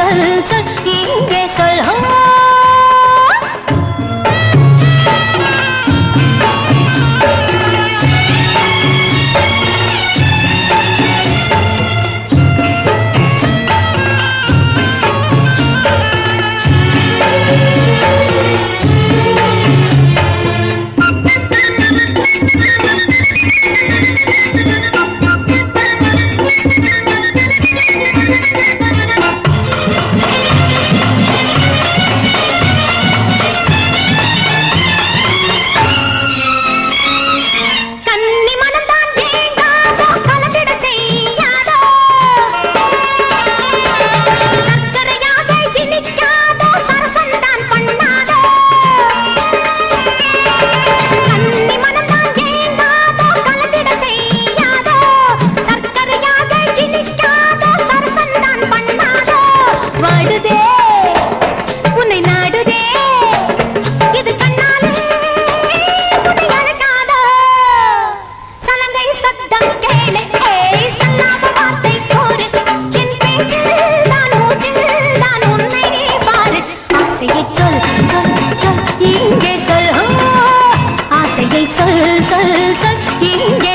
真真 சொல் சொல் இங்கே சொல் ஆசையை சொல் சொல் சொல் இங்கே